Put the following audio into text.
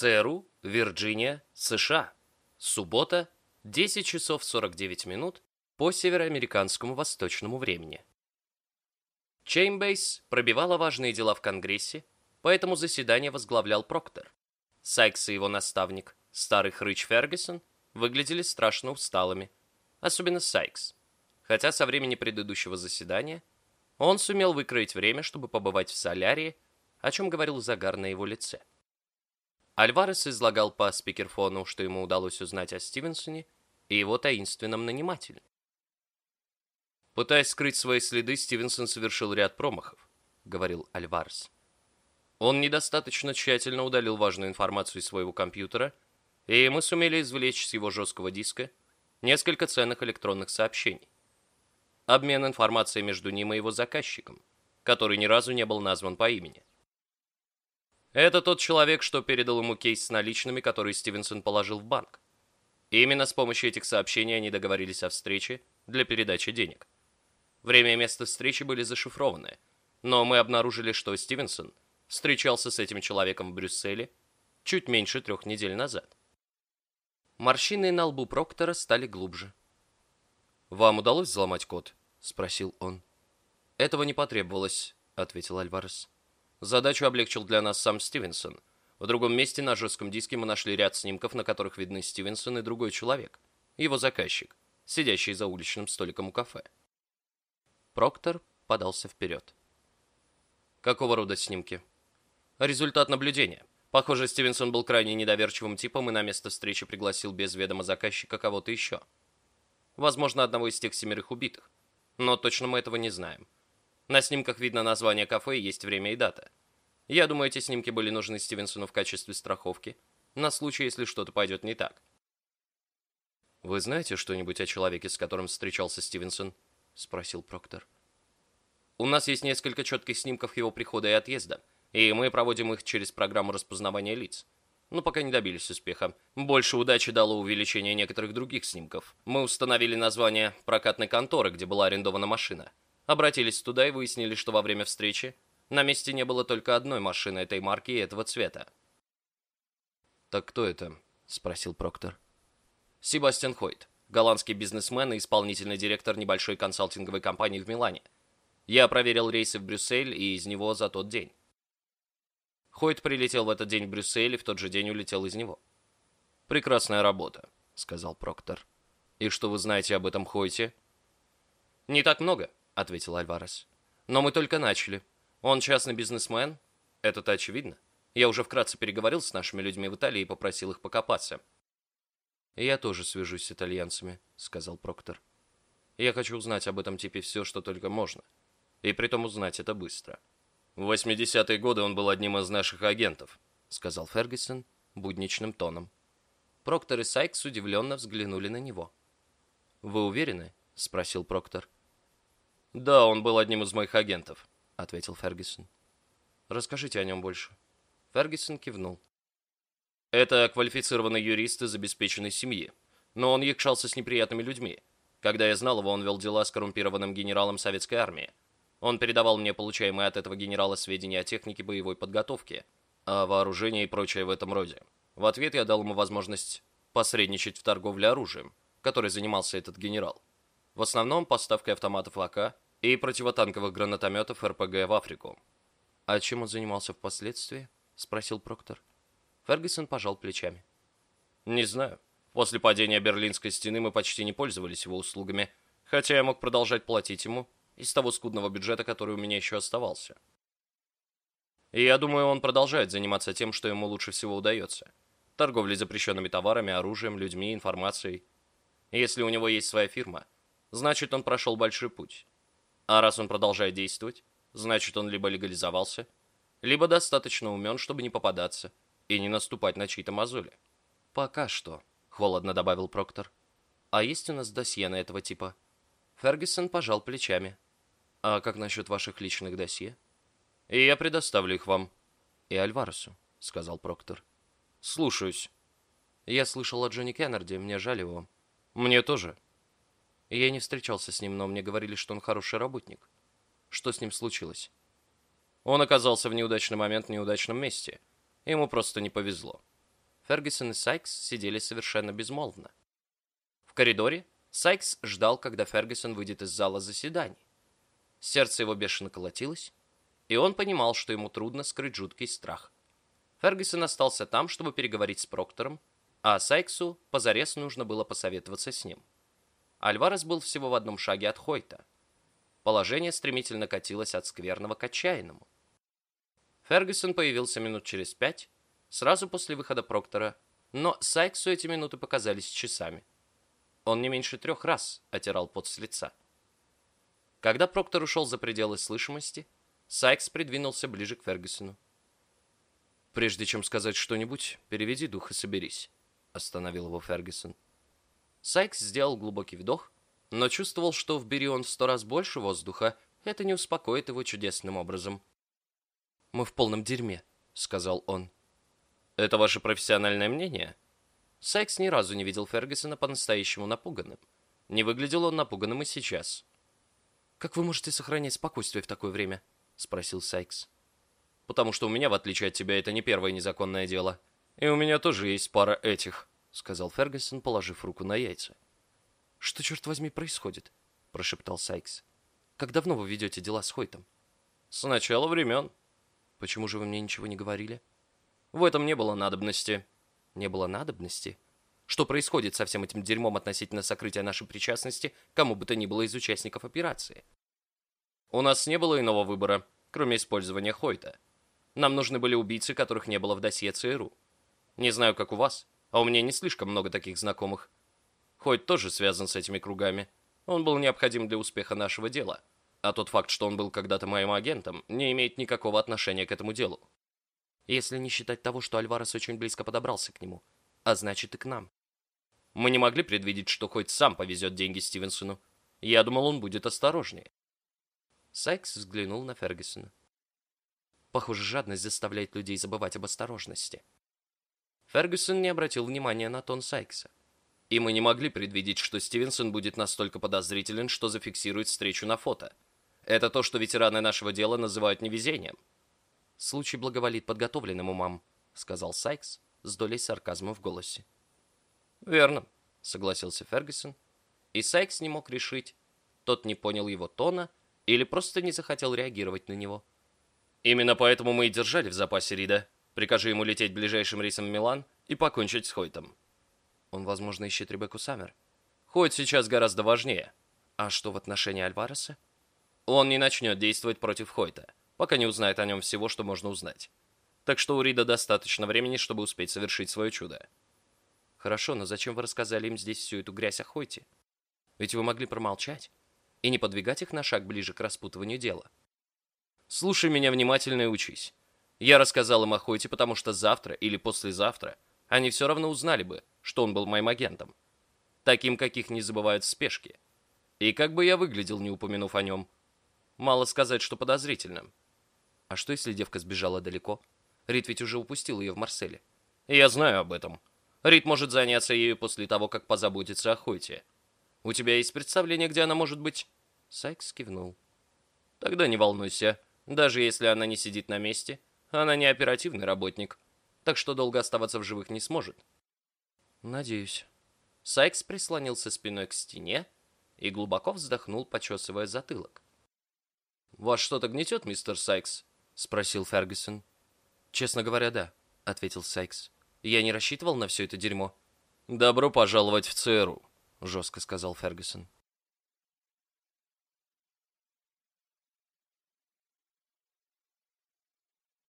ЦРУ, Вирджиния, США. Суббота, 10 часов 49 минут по североамериканскому восточному времени. Чейнбейс пробивала важные дела в Конгрессе, поэтому заседание возглавлял Проктор. Сайкс и его наставник, старый хрыч Фергюсон, выглядели страшно усталыми, особенно Сайкс. Хотя со времени предыдущего заседания он сумел выкроить время, чтобы побывать в солярии, о чем говорил загар на его лице. Альварес излагал по спикерфону, что ему удалось узнать о Стивенсоне и его таинственном нанимателе. Пытаясь скрыть свои следы, Стивенсон совершил ряд промахов, говорил Альварес. Он недостаточно тщательно удалил важную информацию из своего компьютера, и мы сумели извлечь с его жесткого диска несколько ценных электронных сообщений. Обмен информацией между ним и его заказчиком, который ни разу не был назван по имени. Это тот человек, что передал ему кейс с наличными, который Стивенсон положил в банк. Именно с помощью этих сообщений они договорились о встрече для передачи денег. Время и место встречи были зашифрованы, но мы обнаружили, что Стивенсон встречался с этим человеком в Брюсселе чуть меньше трех недель назад. Морщины на лбу Проктора стали глубже. «Вам удалось взломать код?» — спросил он. «Этого не потребовалось», — ответил Альварес. Задачу облегчил для нас сам Стивенсон. В другом месте на жестком диске мы нашли ряд снимков, на которых видны Стивенсон и другой человек, его заказчик, сидящий за уличным столиком у кафе. Проктор подался вперед. Какого рода снимки? Результат наблюдения. Похоже, Стивенсон был крайне недоверчивым типом и на место встречи пригласил без ведома заказчика кого-то еще. Возможно, одного из тех семерых убитых. Но точно мы этого не знаем. На снимках видно название кафе есть время и дата. Я думаю, эти снимки были нужны Стивенсону в качестве страховки, на случай, если что-то пойдет не так. «Вы знаете что-нибудь о человеке, с которым встречался Стивенсон?» — спросил Проктор. «У нас есть несколько четких снимков его прихода и отъезда, и мы проводим их через программу распознавания лиц. Но пока не добились успеха. Больше удачи дало увеличение некоторых других снимков. Мы установили название прокатной конторы, где была арендована машина. Обратились туда и выяснили, что во время встречи на месте не было только одной машины этой марки и этого цвета. «Так кто это?» — спросил Проктор. «Себастьян Хойт, голландский бизнесмен и исполнительный директор небольшой консалтинговой компании в Милане. Я проверил рейсы в Брюссель и из него за тот день. Хойт прилетел в этот день в Брюссель и в тот же день улетел из него. «Прекрасная работа», — сказал Проктор. «И что вы знаете об этом Хойте?» «Не так много», ответил Альварес. Но мы только начали. Он частный бизнесмен. Это-то очевидно. Я уже вкратце переговорил с нашими людьми в Италии и попросил их покопаться. «Я тоже свяжусь с итальянцами», — сказал Проктор. «Я хочу узнать об этом типе все, что только можно. И притом узнать это быстро». «В 80-е годы он был одним из наших агентов», — сказал Фергюсон будничным тоном. Проктор и Сайкс удивленно взглянули на него. «Вы уверены?» — спросил Проктор. «Да, он был одним из моих агентов», — ответил Фергюсон. «Расскажите о нем больше». Фергюсон кивнул. «Это квалифицированный юрист из обеспеченной семьи, но он якшался с неприятными людьми. Когда я знал его, он вел дела с коррумпированным генералом советской армии. Он передавал мне получаемые от этого генерала сведения о технике боевой подготовки, о вооружении и прочее в этом роде. В ответ я дал ему возможность посредничать в торговле оружием, которой занимался этот генерал в основном поставкой автоматов АК и противотанковых гранатометов РПГ в Африку. «А чем он занимался впоследствии?» — спросил Проктор. Фергюсон пожал плечами. «Не знаю. После падения Берлинской стены мы почти не пользовались его услугами, хотя я мог продолжать платить ему из того скудного бюджета, который у меня еще оставался. И я думаю, он продолжает заниматься тем, что ему лучше всего удается. Торговлей запрещенными товарами, оружием, людьми, информацией. Если у него есть своя фирма — значит, он прошел большой путь. А раз он продолжает действовать, значит, он либо легализовался, либо достаточно умен, чтобы не попадаться и не наступать на чьи-то мозоли. «Пока что», — холодно добавил Проктор. «А есть у нас досье на этого типа?» Фергюсон пожал плечами. «А как насчет ваших личных досье?» «И я предоставлю их вам». «И Альваресу», — сказал Проктор. «Слушаюсь». «Я слышал о Джонни Кеннерди, мне жаль его». «Мне тоже», я не встречался с ним, но мне говорили, что он хороший работник. Что с ним случилось? Он оказался в неудачный момент в неудачном месте. Ему просто не повезло. Фергюсон и Сайкс сидели совершенно безмолвно. В коридоре Сайкс ждал, когда Фергюсон выйдет из зала заседаний. Сердце его бешено колотилось, и он понимал, что ему трудно скрыть жуткий страх. Фергюсон остался там, чтобы переговорить с Проктором, а Сайксу позарез нужно было посоветоваться с ним. Альварес был всего в одном шаге от Хойта. Положение стремительно катилось от скверного к отчаянному. Фергюсон появился минут через пять, сразу после выхода Проктора, но Сайксу эти минуты показались часами. Он не меньше трех раз отирал пот с лица. Когда Проктор ушел за пределы слышимости, Сайкс придвинулся ближе к Фергюсону. «Прежде чем сказать что-нибудь, переведи дух и соберись», — остановил его Фергюсон. Сайкс сделал глубокий вдох, но чувствовал, что вбери он в сто раз больше воздуха, это не успокоит его чудесным образом. «Мы в полном дерьме», — сказал он. Это ваше профессиональное мнение? Сайкс ни разу не видел Фергюсона по-настоящему напуганным. Не выглядел он напуганным и сейчас. «Как вы можете сохранять спокойствие в такое время?» — спросил Сайкс. «Потому что у меня, в отличие от тебя, это не первое незаконное дело. И у меня тоже есть пара этих», — сказал Фергюсон, положив руку на яйца. «Что, черт возьми, происходит?» — прошептал Сайкс. «Как давно вы ведете дела с Хойтом?» «С начала времен». «Почему же вы мне ничего не говорили?» В этом не было надобности. Не было надобности? Что происходит со всем этим дерьмом относительно сокрытия нашей причастности кому бы то ни было из участников операции? У нас не было иного выбора, кроме использования Хойта. Нам нужны были убийцы, которых не было в досье ЦРУ. Не знаю, как у вас, а у меня не слишком много таких знакомых. Хойт тоже связан с этими кругами. Он был необходим для успеха нашего дела. А тот факт, что он был когда-то моим агентом, не имеет никакого отношения к этому делу если не считать того, что Альварес очень близко подобрался к нему, а значит и к нам. Мы не могли предвидеть, что хоть сам повезет деньги Стивенсону. Я думал, он будет осторожнее. Сайкс взглянул на Фергюсона. Похоже, жадность заставляет людей забывать об осторожности. Фергюсон не обратил внимания на тон Сайкса. И мы не могли предвидеть, что Стивенсон будет настолько подозрителен, что зафиксирует встречу на фото. Это то, что ветераны нашего дела называют невезением. «Случай благоволит подготовленным умам», — сказал Сайкс с долей сарказма в голосе. «Верно», — согласился Фергюсон. И Сайкс не мог решить, тот не понял его тона или просто не захотел реагировать на него. «Именно поэтому мы и держали в запасе Рида. Прикажи ему лететь ближайшим рейсом в Милан и покончить с Хойтом». Он, возможно, ищет Ребекку Саммер. Хойт сейчас гораздо важнее. А что в отношении Альвареса? Он не начнет действовать против Хойта пока не узнает о нем всего, что можно узнать. Так что у Рида достаточно времени, чтобы успеть совершить свое чудо. Хорошо, но зачем вы рассказали им здесь всю эту грязь о Хойте? Ведь вы могли промолчать и не подвигать их на шаг ближе к распутыванию дела. Слушай меня внимательно и учись. Я рассказал им о Хойте, потому что завтра или послезавтра они все равно узнали бы, что он был моим агентом. Таким, каких не забывают в спешке. И как бы я выглядел, не упомянув о нем? Мало сказать, что подозрительным. А что, если девка сбежала далеко? Рид ведь уже упустил ее в Марселе. Я знаю об этом. Рид может заняться ею после того, как позаботится о Хойте. У тебя есть представление, где она может быть? Сайкс кивнул. Тогда не волнуйся. Даже если она не сидит на месте, она не оперативный работник. Так что долго оставаться в живых не сможет. Надеюсь. Сайкс прислонился спиной к стене и глубоко вздохнул, почесывая затылок. «Вас что-то гнетет, мистер Сайкс?» спросил Фергюсон. Честно говоря, да, ответил Сайкс. Я не рассчитывал на все это дерьмо. Добро пожаловать в ЦРУ, жестко сказал Фергюсон.